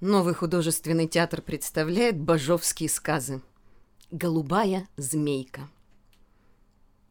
Новый художественный театр представляет бажовские сказы. «Голубая змейка».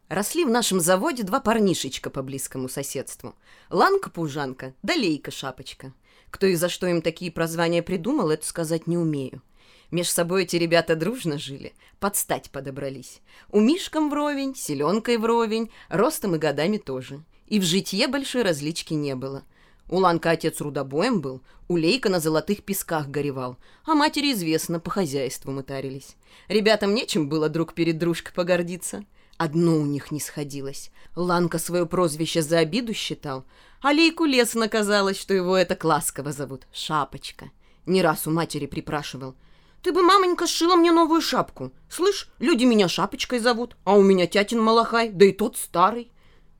Росли в нашем заводе два парнишечка по близкому соседству. Ланка-пужанка да Лейка-шапочка. Кто и за что им такие прозвания придумал, это сказать не умею. Меж собой эти ребята дружно жили, под стать подобрались. У Мишкам вровень, селенкой вровень, ростом и годами тоже. И в житье большой различки не было – у Ланка отец рудобоем был, у Лейка на золотых песках горевал, а матери известно, по хозяйству мы тарились. Ребятам нечем было друг перед дружкой погордиться. Одно у них не сходилось. Ланка свое прозвище за обиду считал, а Лейку лесно казалось, что его это ласково зовут — Шапочка. Не раз у матери припрашивал. «Ты бы, мамонька, сшила мне новую шапку. Слышь, люди меня Шапочкой зовут, а у меня тятин Малахай, да и тот старый».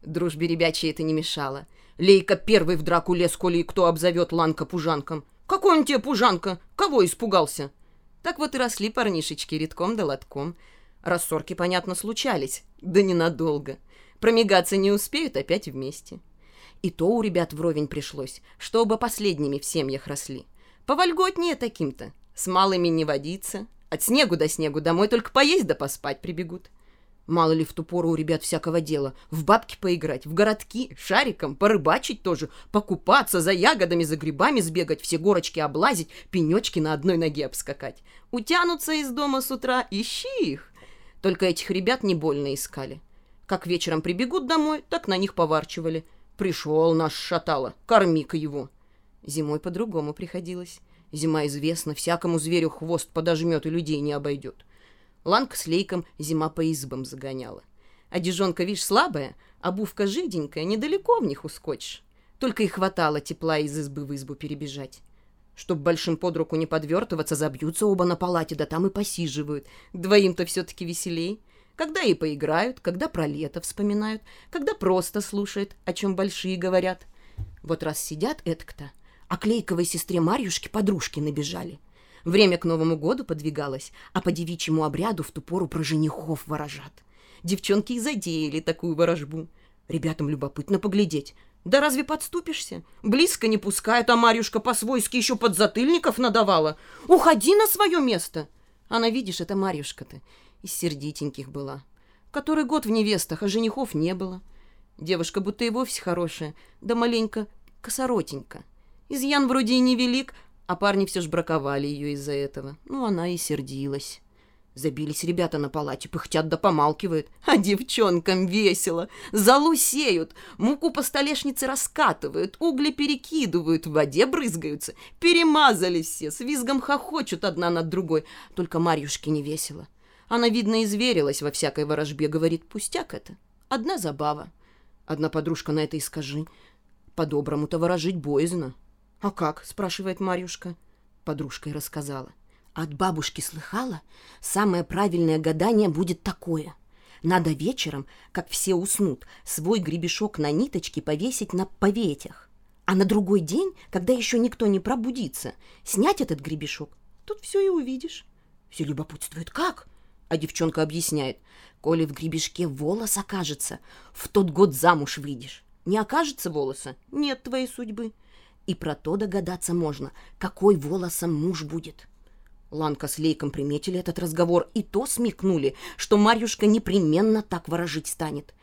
Дружбе ребячей это не мешало — Лейка первый в драку лез, коли кто обзовет Ланка пужанком. Какой он тебе пужанка? Кого испугался? Так вот и росли парнишечки редком да лотком. Рассорки, понятно, случались, да ненадолго. Промигаться не успеют, опять вместе. И то у ребят вровень пришлось, чтобы последними в семьях росли. Повольготнее таким-то. С малыми не водиться. От снегу до снегу домой только поесть да поспать прибегут. Мало ли в ту пору у ребят всякого дела. В бабки поиграть, в городки, шариком, порыбачить тоже, покупаться, за ягодами, за грибами сбегать, все горочки облазить, пенечки на одной ноге обскакать. Утянутся из дома с утра, ищи их. Только этих ребят не больно искали. Как вечером прибегут домой, так на них поварчивали. Пришел наш шатало, корми-ка его. Зимой по-другому приходилось. Зима известна, всякому зверю хвост подожмет и людей не обойдет. Ланка с лейком зима по избам загоняла. Одежонка, вишь, слабая, обувка жиденькая, недалеко в них ускочишь. Только и хватало тепла из избы в избу перебежать. Чтоб большим под руку не подвертываться, забьются оба на палате, да там и посиживают. Двоим-то все-таки веселей. Когда и поиграют, когда про лето вспоминают, когда просто слушают, о чем большие говорят. Вот раз сидят этак-то, а клейковой сестре Марьюшке подружки набежали. Время к Новому году подвигалось, а по девичьему обряду в ту пору про женихов ворожат. Девчонки и задеяли такую ворожбу. Ребятам любопытно поглядеть. Да разве подступишься? Близко не пускают, а Марюшка по-свойски еще подзатыльников надавала. Уходи на свое место! Она, видишь, это Марюшка-то из сердитеньких была. Который год в невестах, а женихов не было. Девушка будто и вовсе хорошая, да маленько косоротенька. Изъян вроде и невелик, а парни все ж браковали ее из-за этого. Ну, она и сердилась. Забились ребята на палате, пыхтят да помалкивают. А девчонкам весело. Залу сеют, муку по столешнице раскатывают, угли перекидывают, в воде брызгаются. Перемазались все, с визгом хохочут одна над другой. Только Марьюшке не весело. Она, видно, изверилась во всякой ворожбе, говорит, пустяк это. Одна забава. Одна подружка на это и скажи. По-доброму-то ворожить боязно. «А как?» — спрашивает Марьюшка. Подружка и рассказала. От бабушки слыхала, самое правильное гадание будет такое. Надо вечером, как все уснут, свой гребешок на ниточке повесить на поветях. А на другой день, когда еще никто не пробудится, снять этот гребешок. Тут все и увидишь. Все любопытствуют, как? А девчонка объясняет. Коли в гребешке волос окажется, в тот год замуж выйдешь. Не окажется волоса, нет твоей судьбы. И про то догадаться можно, какой волосом муж будет. Ланка с Лейком приметили этот разговор и то смекнули, что Марьюшка непременно так ворожить станет.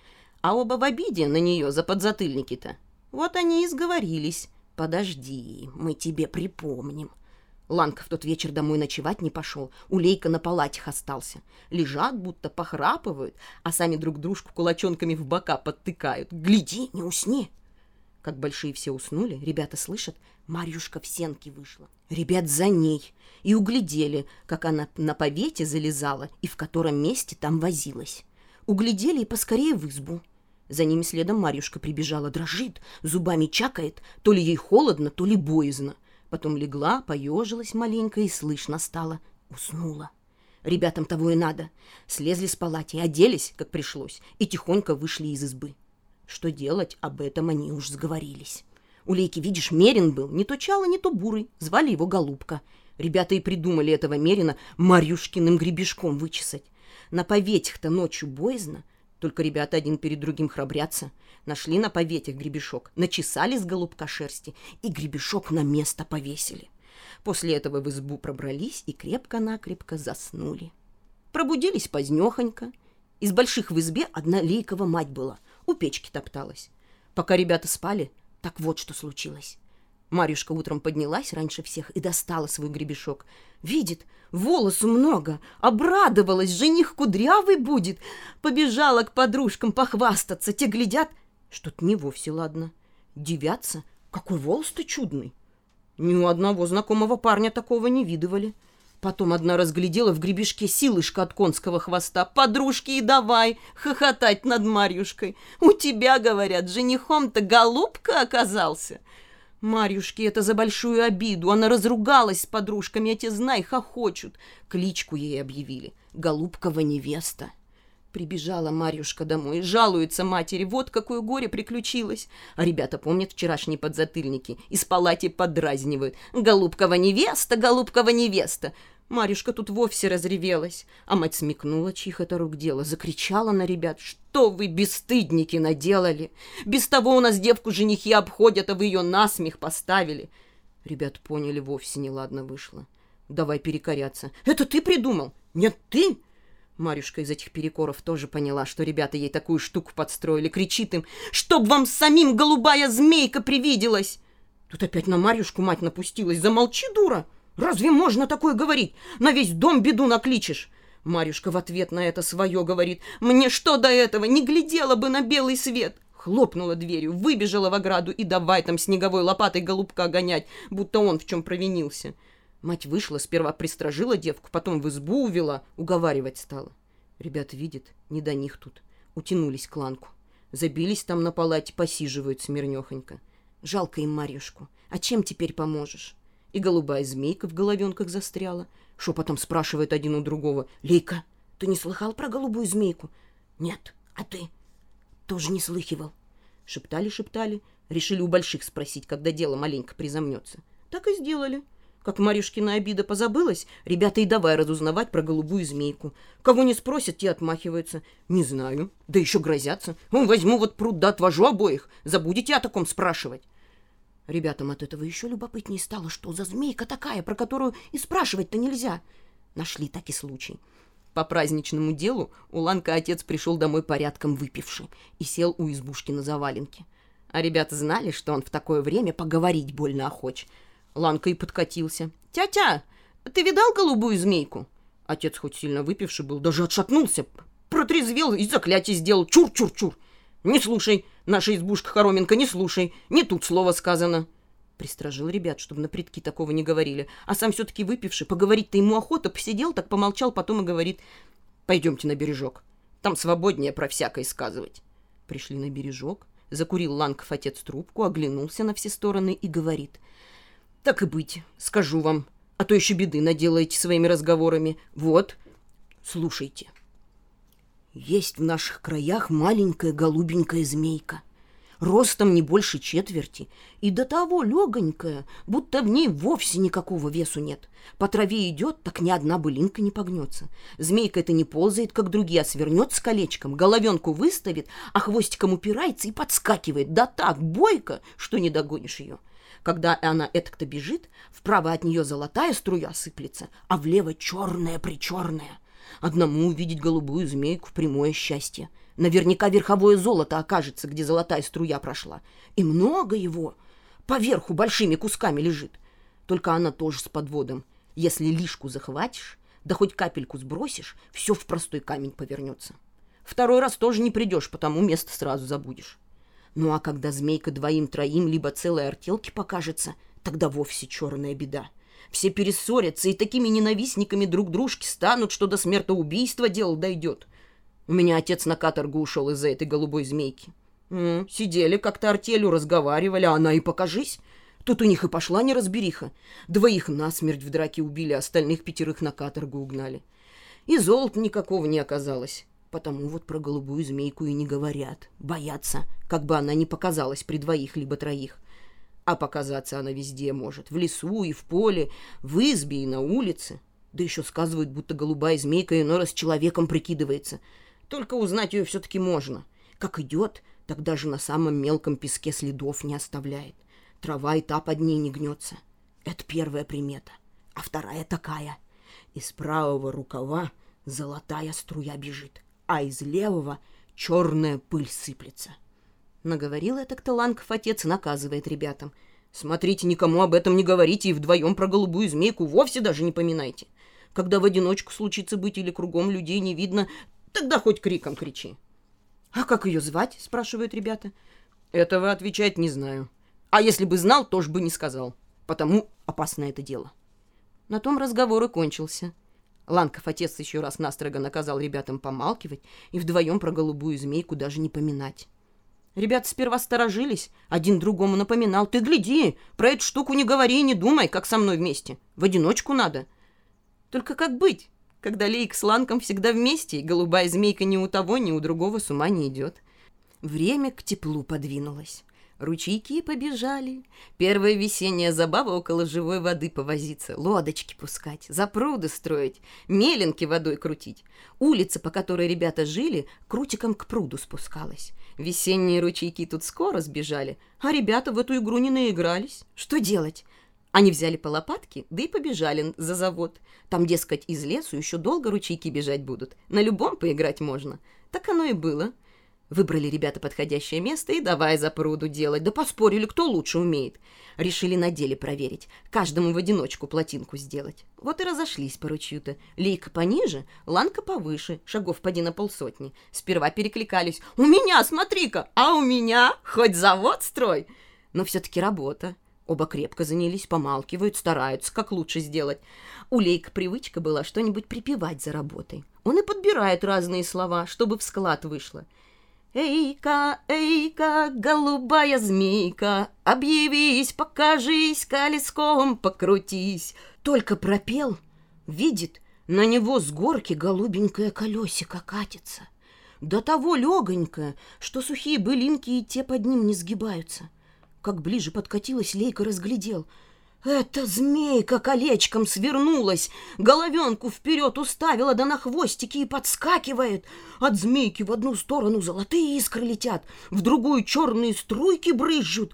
А оба в обиде на нее за подзатыльники-то. Вот они и сговорились. «Подожди, мы тебе припомним». Ланка в тот вечер домой ночевать не пошел, у Лейка на палатях остался. Лежат, будто похрапывают, а сами друг дружку кулачонками в бока подтыкают. «Гляди, не усни!» Как большие все уснули, ребята слышат, Марьюшка в сенке вышла. Ребят за ней. И углядели, как она на повете залезала и в котором месте там возилась. Углядели и поскорее в избу. За ними следом Марьюшка прибежала, дрожит, зубами чакает, то ли ей холодно, то ли боязно. Потом легла, поежилась маленько и слышно стало. Уснула. Ребятам того и надо. Слезли с палати, оделись, как пришлось, и тихонько вышли из избы. Что делать, об этом они уж сговорились. У Лейки, видишь, Мерин был, не то Чало, не то Бурый, звали его Голубка. Ребята и придумали этого Мерина Марьюшкиным гребешком вычесать. На поветях-то ночью боязно, только ребята один перед другим храбрятся. Нашли на поветях гребешок, начесали с голубка шерсти и гребешок на место повесили. После этого в избу пробрались и крепко-накрепко заснули. Пробудились позднехонько. Из больших в избе одна Лейкова мать была, у печки топталась. Пока ребята спали, так вот что случилось. Марюшка утром поднялась раньше всех и достала свой гребешок. Видит, волосу много, обрадовалась, жених кудрявый будет. Побежала к подружкам похвастаться, те глядят, что-то не вовсе ладно. Дивятся, какой волос-то чудный. Ни у одного знакомого парня такого не видывали. Потом одна разглядела в гребешке силышка от конского хвоста. Подружки и давай хохотать над Марьюшкой. У тебя, говорят, женихом-то голубка оказался. Марьюшке это за большую обиду. Она разругалась с подружками, а те, знай, хохочут. Кличку ей объявили. Голубкова невеста. Прибежала Марьюшка домой жалуется матери. Вот какое горе приключилось. А ребята помнят вчерашние подзатыльники. Из палати подразнивают. Голубкова невеста, Голубкова невеста. Марюшка тут вовсе разревелась, а мать смекнула, чьих это рук дело, закричала на ребят. «Что вы, бесстыдники, наделали? Без того у нас девку женихи обходят, а вы ее насмех поставили!» Ребят поняли, вовсе неладно вышло. «Давай перекоряться. Это ты придумал? Нет, ты?» Марюшка из этих перекоров тоже поняла, что ребята ей такую штуку подстроили. Кричит им, «Чтоб вам самим голубая змейка привиделась!» Тут опять на Марюшку мать напустилась. «Замолчи, дура!» Разве можно такое говорить? На весь дом беду накличешь. Марюшка в ответ на это свое говорит. Мне что до этого? Не глядела бы на белый свет. Хлопнула дверью, выбежала в ограду и давай там снеговой лопатой голубка гонять, будто он в чем провинился. Мать вышла, сперва пристражила девку, потом в избу увела, уговаривать стала. Ребята видят, не до них тут. Утянулись к ланку. Забились там на палате, посиживают смирнехонько. Жалко им Марьюшку. А чем теперь поможешь? и голубая змейка в головенках застряла. Шепотом спрашивает один у другого. «Лейка, ты не слыхал про голубую змейку?» «Нет, а ты?» «Тоже не слыхивал». Шептали-шептали, решили у больших спросить, когда дело маленько призомнется. Так и сделали. Как Марюшкина обида позабылась, ребята и давай разузнавать про голубую змейку. Кого не спросят, те отмахиваются. Не знаю. Да еще грозятся. Возьму вот пруд да отвожу обоих. Забудете о таком спрашивать. Ребятам от этого еще любопытнее стало, что за змейка такая, про которую и спрашивать-то нельзя. Нашли так и случай. По праздничному делу у Ланка отец пришел домой порядком выпивший и сел у избушки на заваленке. А ребята знали, что он в такое время поговорить больно охоч. Ланка и подкатился. «Тятя, ты видал голубую змейку?» Отец хоть сильно выпивший был, даже отшатнулся, протрезвел и заклятие сделал. «Чур-чур-чур!» «Не слушай, наша избушка Хороменко, не слушай, не тут слово сказано». Пристражил ребят, чтобы на предки такого не говорили. А сам все-таки выпивший, поговорить-то ему охота, посидел, так помолчал, потом и говорит, «Пойдемте на бережок, там свободнее про всякое сказывать». Пришли на бережок, закурил Ланков отец трубку, оглянулся на все стороны и говорит, «Так и быть, скажу вам, а то еще беды наделаете своими разговорами. Вот, слушайте». Есть в наших краях маленькая голубенькая змейка. Ростом не больше четверти, и до того легонькая, будто в ней вовсе никакого весу нет. По траве идет, так ни одна былинка не погнется. Змейка это не ползает, как другие, а свернется колечком, головенку выставит, а хвостиком упирается и подскакивает, да так бойко, что не догонишь ее. Когда она этак-то бежит, вправо от нее золотая струя сыплется, а влево черная-причерная. Одному увидеть голубую змейку — прямое счастье. Наверняка верховое золото окажется, где золотая струя прошла. И много его. Поверху большими кусками лежит. Только она тоже с подводом. Если лишку захватишь, да хоть капельку сбросишь, все в простой камень повернется. Второй раз тоже не придешь, потому место сразу забудешь. Ну а когда змейка двоим-троим либо целой артелки покажется, тогда вовсе черная беда — все перессорятся и такими ненавистниками друг дружки станут, что до смертоубийства дело дойдет. У меня отец на каторгу ушел из-за этой голубой змейки. М -м, сидели как-то артелью, разговаривали, а она и покажись. Тут у них и пошла неразбериха. Двоих насмерть в драке убили, остальных пятерых на каторгу угнали. И золота никакого не оказалось. Потому вот про голубую змейку и не говорят. Боятся, как бы она не показалась при двоих либо троих. А показаться она везде может. В лесу и в поле, в избе и на улице. Да еще сказывают, будто голубая змейка иной раз человеком прикидывается. Только узнать ее все-таки можно. Как идет, так даже на самом мелком песке следов не оставляет. Трава и та под ней не гнется. Это первая примета. А вторая такая. Из правого рукава золотая струя бежит, а из левого черная пыль сыплется. Наговорил это Кталанков отец наказывает ребятам. Смотрите, никому об этом не говорите и вдвоем про голубую змейку вовсе даже не поминайте. Когда в одиночку случится быть или кругом людей не видно, тогда хоть криком кричи. «А как ее звать?» — спрашивают ребята. «Этого отвечать не знаю. А если бы знал, тоже бы не сказал. Потому опасно это дело». На том разговор и кончился. Ланков отец еще раз настрого наказал ребятам помалкивать и вдвоем про голубую змейку даже не поминать. Ребята сперва сторожились, один другому напоминал. «Ты гляди, про эту штуку не говори и не думай, как со мной вместе. В одиночку надо». Только как быть, когда Лейк с Ланком всегда вместе, и голубая змейка ни у того, ни у другого с ума не идет? Время к теплу подвинулось. Ручейки побежали. Первая весенняя забава около живой воды повозиться, лодочки пускать, запруды строить, меленки водой крутить. Улица, по которой ребята жили, крутиком к пруду спускалась. Весенние ручейки тут скоро сбежали, а ребята в эту игру не наигрались. Что делать? Они взяли по лопатке, да и побежали за завод. Там, дескать, из лесу еще долго ручейки бежать будут. На любом поиграть можно. Так оно и было. Выбрали ребята подходящее место и давай за пруду делать. Да поспорили, кто лучше умеет. Решили на деле проверить. Каждому в одиночку плотинку сделать. Вот и разошлись по ручью-то. Лейка пониже, Ланка повыше, шагов поди на полсотни. Сперва перекликались. «У меня, смотри-ка! А у меня? Хоть завод строй!» Но все-таки работа. Оба крепко занялись, помалкивают, стараются, как лучше сделать. У Лейка привычка была что-нибудь припевать за работой. Он и подбирает разные слова, чтобы в склад вышло. «Эйка, эйка, голубая змейка, объявись, покажись, колеском покрутись!» Только пропел, видит, на него с горки голубенькое колесико катится. До того легонькое, что сухие былинки и те под ним не сгибаются. Как ближе подкатилась, Лейка разглядел — эта змейка колечком свернулась, головенку вперед уставила, да на хвостике и подскакивает. От змейки в одну сторону золотые искры летят, в другую черные струйки брызжут.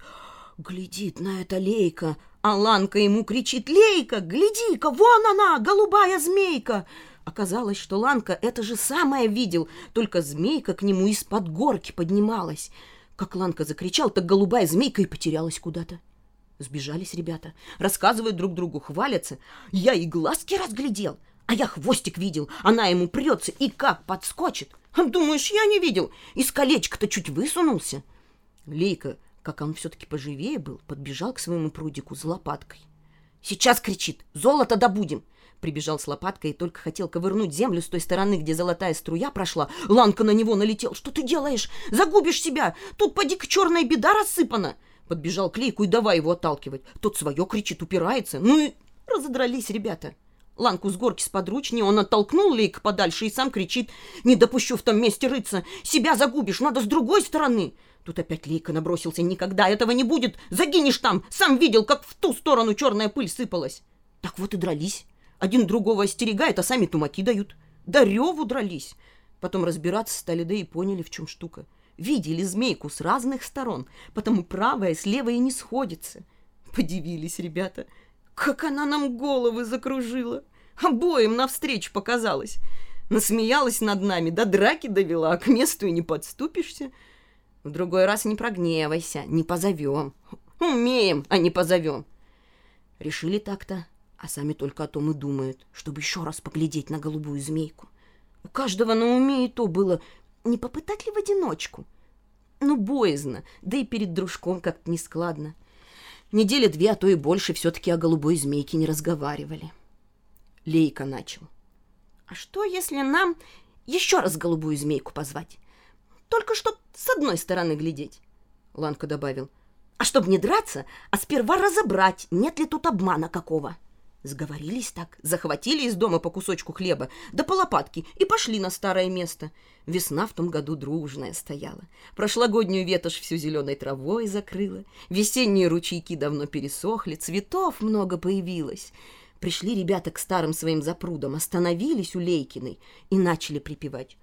Глядит на это Лейка, а Ланка ему кричит «Лейка, гляди-ка, вон она, голубая змейка!» Оказалось, что Ланка это же самое видел, только змейка к нему из-под горки поднималась. Как Ланка закричал, так голубая змейка и потерялась куда-то. Сбежались ребята, рассказывают друг другу, хвалятся. Я и глазки разглядел, а я хвостик видел. Она ему прется и как подскочит. Думаешь, я не видел? Из колечка-то чуть высунулся. Лейка, как он все-таки поживее был, подбежал к своему прудику с лопаткой. «Сейчас!» — кричит. «Золото добудем!» Прибежал с лопаткой и только хотел ковырнуть землю с той стороны, где золотая струя прошла. Ланка на него налетел. «Что ты делаешь? Загубишь себя! Тут поди-ка черная беда рассыпана!» Подбежал к Лейку и давай его отталкивать. Тот свое кричит, упирается. Ну и разодрались ребята. Ланку с горки сподручнее, он оттолкнул Лейка подальше и сам кричит. «Не допущу в том месте рыться! Себя загубишь, надо с другой стороны!» Тут опять Лейка набросился. «Никогда этого не будет! Загинешь там! Сам видел, как в ту сторону черная пыль сыпалась!» Так вот и дрались. Один другого остерегает, а сами тумаки дают. Да реву дрались. Потом разбираться стали, да и поняли, в чем штука видели змейку с разных сторон, потому правая с левой не сходится. Подивились ребята. Как она нам головы закружила! Обоим навстречу показалась. Насмеялась над нами, до драки довела, а к месту и не подступишься. В другой раз не прогневайся, не позовем. Умеем, а не позовем. Решили так-то, а сами только о том и думают, чтобы еще раз поглядеть на голубую змейку. У каждого на уме и то было не попытать ли в одиночку? Ну, боязно, да и перед дружком как-то нескладно. Недели две, а то и больше все-таки о голубой змейке не разговаривали. Лейка начал. А что, если нам еще раз голубую змейку позвать? Только чтоб с одной стороны глядеть. Ланка добавил. А чтобы не драться, а сперва разобрать, нет ли тут обмана какого. — Сговорились так, захватили из дома по кусочку хлеба, да по лопатке и пошли на старое место. Весна в том году дружная стояла. Прошлогоднюю ветошь всю зеленой травой закрыла. Весенние ручейки давно пересохли, цветов много появилось. Пришли ребята к старым своим запрудам, остановились у Лейкиной и начали припевать.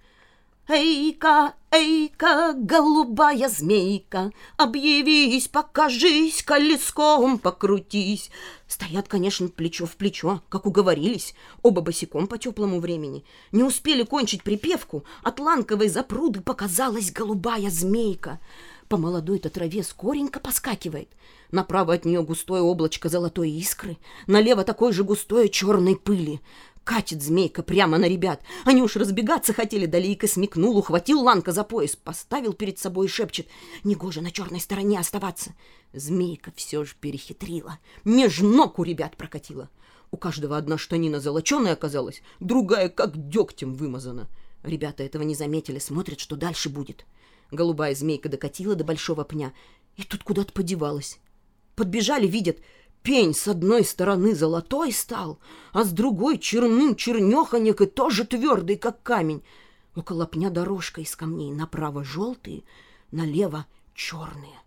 Эйка, эйка, голубая змейка, Объявись, покажись, колеском покрутись. Стоят, конечно, плечо в плечо, как уговорились, Оба босиком по теплому времени. Не успели кончить припевку, От ланковой запруды показалась голубая змейка. По молодой-то траве скоренько поскакивает. Направо от нее густое облачко золотой искры, налево такой же густое черной пыли. Катит змейка прямо на ребят. Они уж разбегаться хотели, да Лейка смекнул, ухватил Ланка за пояс, поставил перед собой и шепчет. Негоже на черной стороне оставаться. Змейка все же перехитрила. Меж ног у ребят прокатила. У каждого одна штанина золоченая оказалась, другая как дегтем вымазана. Ребята этого не заметили, смотрят, что дальше будет. Голубая змейка докатила до большого пня, и тут куда-то подевалась. Подбежали, видят, Пень с одной стороны золотой стал, а с другой черным чернеханек и тоже твердый, как камень. Около пня дорожка из камней, направо желтые, налево черные.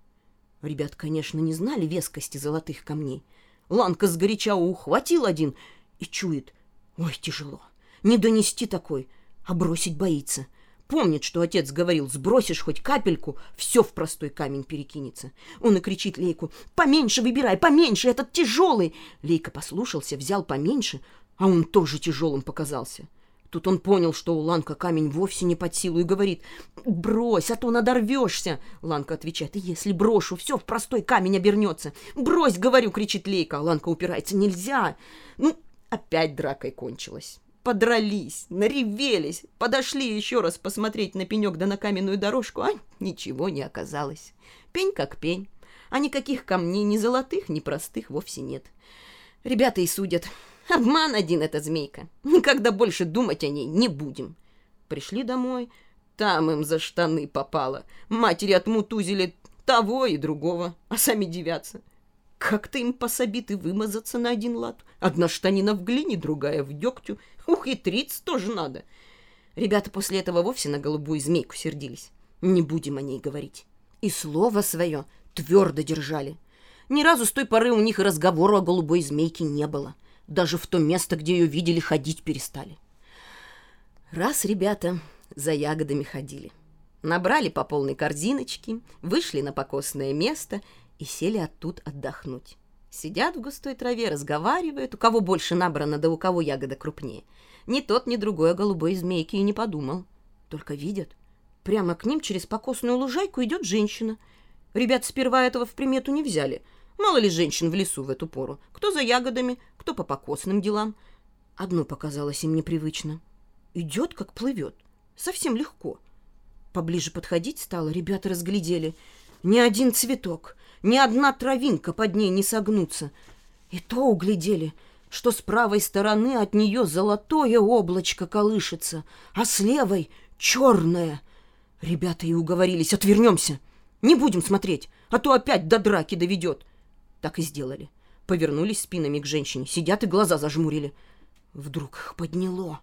Ребят, конечно, не знали вескости золотых камней. Ланка сгоряча ухватил один и чует. Ой, тяжело. Не донести такой, а бросить боится — Помнит, что отец говорил, сбросишь хоть капельку, все в простой камень перекинется. Он и кричит Лейку, поменьше выбирай, поменьше, этот тяжелый. Лейка послушался, взял поменьше, а он тоже тяжелым показался. Тут он понял, что у Ланка камень вовсе не под силу и говорит, «Брось, а то надорвешься!» Ланка отвечает, «Если брошу, все в простой камень обернется!» «Брось, говорю!» — кричит Лейка, а Ланка упирается, «Нельзя!» Ну, опять дракой кончилась подрались, наревелись, подошли еще раз посмотреть на пенек да на каменную дорожку, а ничего не оказалось. Пень как пень, а никаких камней ни золотых, ни простых вовсе нет. Ребята и судят. Обман один эта змейка. Никогда больше думать о ней не будем. Пришли домой, там им за штаны попало. Матери отмутузили того и другого, а сами девятся. Как-то им пособит и вымазаться на один лад. Одна штанина в глине, другая в дегтю. Ухитриться тоже надо. Ребята после этого вовсе на голубую змейку сердились. Не будем о ней говорить. И слово свое твердо держали. Ни разу с той поры у них и разговора о голубой змейке не было. Даже в то место, где ее видели, ходить перестали. Раз ребята за ягодами ходили. Набрали по полной корзиночке, вышли на покосное место и сели оттуда отдохнуть. Сидят в густой траве, разговаривают, у кого больше набрано, да у кого ягода крупнее. Ни тот, ни другой о голубой змейке и не подумал. Только видят, прямо к ним через покосную лужайку идет женщина. Ребят сперва этого в примету не взяли. Мало ли женщин в лесу в эту пору. Кто за ягодами, кто по покосным делам. Одно показалось им непривычно. Идет, как плывет. Совсем легко. Поближе подходить стало, ребята разглядели. Ни один цветок — ни одна травинка под ней не согнуться. И то углядели, что с правой стороны от нее золотое облачко колышется, а с левой — черное. Ребята и уговорились, отвернемся, не будем смотреть, а то опять до драки доведет. Так и сделали. Повернулись спинами к женщине, сидят и глаза зажмурили. Вдруг их подняло.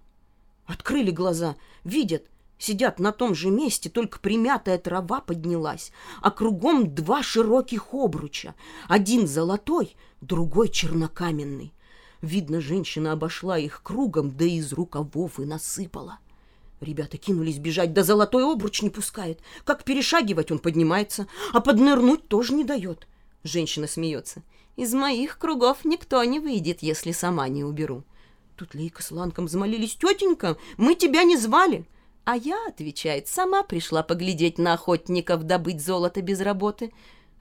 Открыли глаза, видят — Сидят на том же месте, только примятая трава поднялась, а кругом два широких обруча. Один золотой, другой чернокаменный. Видно, женщина обошла их кругом, да из рукавов и насыпала. Ребята кинулись бежать, да золотой обруч не пускает. Как перешагивать он поднимается, а поднырнуть тоже не дает. Женщина смеется. Из моих кругов никто не выйдет, если сама не уберу. Тут Лейка с Ланком взмолились. Тетенька, мы тебя не звали. А я, отвечает, сама пришла поглядеть на охотников, добыть золото без работы.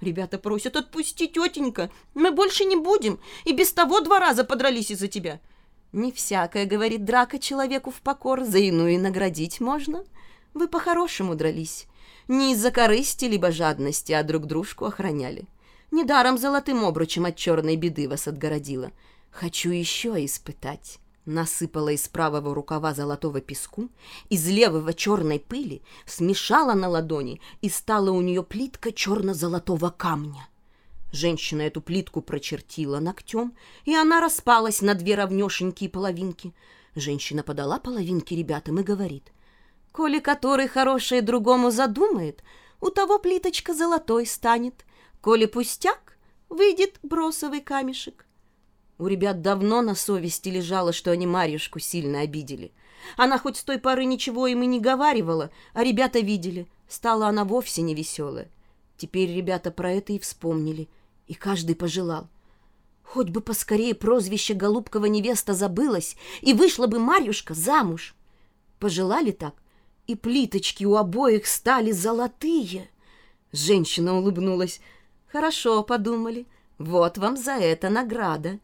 Ребята просят, отпусти, тетенька, мы больше не будем, и без того два раза подрались из-за тебя. Не всякая, говорит драка человеку в покор, за иную наградить можно. Вы по-хорошему дрались, не из-за корысти либо жадности, а друг дружку охраняли. Недаром золотым обручем от черной беды вас отгородила. Хочу еще испытать насыпала из правого рукава золотого песку, из левого черной пыли, смешала на ладони, и стала у нее плитка черно-золотого камня. Женщина эту плитку прочертила ногтем, и она распалась на две равнешенькие половинки. Женщина подала половинки ребятам и говорит, «Коли который хорошее другому задумает, у того плиточка золотой станет, коли пустяк, выйдет бросовый камешек». У ребят давно на совести лежало, что они Марьюшку сильно обидели. Она хоть с той поры ничего им и не говаривала, а ребята видели. Стала она вовсе не веселая. Теперь ребята про это и вспомнили, и каждый пожелал. Хоть бы поскорее прозвище Голубкова невеста забылось, и вышла бы Марьюшка замуж. Пожелали так, и плиточки у обоих стали золотые. Женщина улыбнулась. «Хорошо, — подумали, — вот вам за это награда»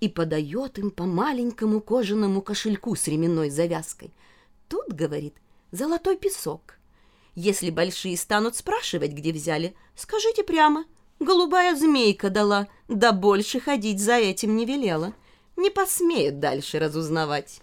и подает им по маленькому кожаному кошельку с ременной завязкой. Тут, говорит, золотой песок. Если большие станут спрашивать, где взяли, скажите прямо. Голубая змейка дала, да больше ходить за этим не велела. Не посмеют дальше разузнавать.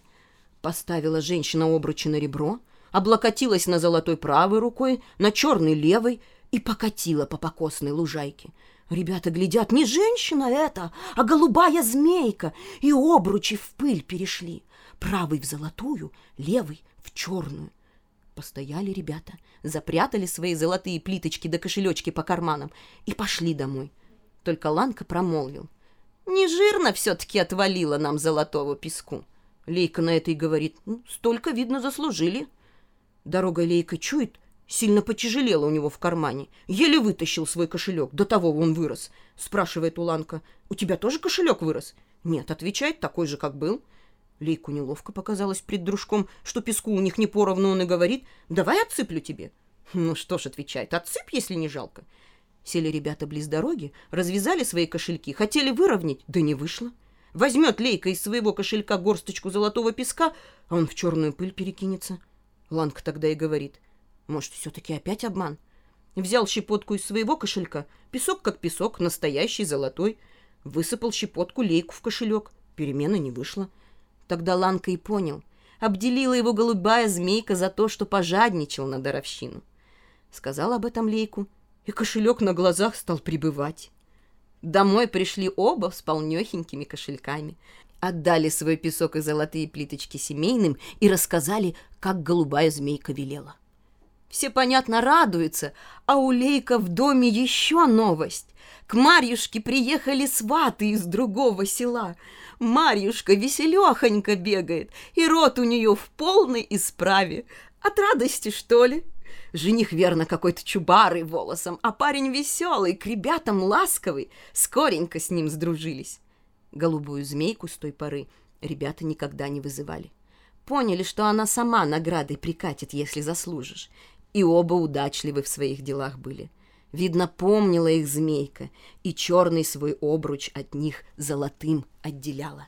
Поставила женщина обручи на ребро, облокотилась на золотой правой рукой, на черной левой и покатила по покосной лужайке. Ребята глядят, не женщина это, а голубая змейка, и обручи в пыль перешли. Правый в золотую, левый в черную. Постояли ребята, запрятали свои золотые плиточки да кошелечки по карманам и пошли домой. Только Ланка промолвил. Не жирно все-таки отвалило нам золотого песку. Лейка на это и говорит, ну, столько, видно, заслужили. Дорога Лейка чует, Сильно потяжелело у него в кармане. Еле вытащил свой кошелек. До того он вырос. Спрашивает Уланка. «У тебя тоже кошелек вырос?» «Нет», отвечает, такой же, как был. Лейку неловко показалось пред дружком, что песку у них не поровну, он и говорит. «Давай отсыплю тебе». «Ну что ж», отвечает, «отсыпь, если не жалко». Сели ребята близ дороги, развязали свои кошельки, хотели выровнять, да не вышло. Возьмет Лейка из своего кошелька горсточку золотого песка, а он в черную пыль перекинется. Ланка тогда и говорит — может, все-таки опять обман? Взял щепотку из своего кошелька, песок как песок, настоящий, золотой. Высыпал щепотку лейку в кошелек. Перемена не вышла. Тогда Ланка и понял. Обделила его голубая змейка за то, что пожадничал на даровщину. Сказал об этом лейку, и кошелек на глазах стал прибывать. Домой пришли оба с полнехенькими кошельками. Отдали свой песок и золотые плиточки семейным и рассказали, как голубая змейка велела. Все, понятно, радуются, а у Лейка в доме еще новость. К Марьюшке приехали сваты из другого села. Марьюшка веселехонько бегает, и рот у нее в полной исправе. От радости, что ли? Жених, верно, какой-то чубарый волосом, а парень веселый, к ребятам ласковый. Скоренько с ним сдружились. Голубую змейку с той поры ребята никогда не вызывали. Поняли, что она сама наградой прикатит, если заслужишь и оба удачливы в своих делах были. Видно, помнила их змейка, и черный свой обруч от них золотым отделяла.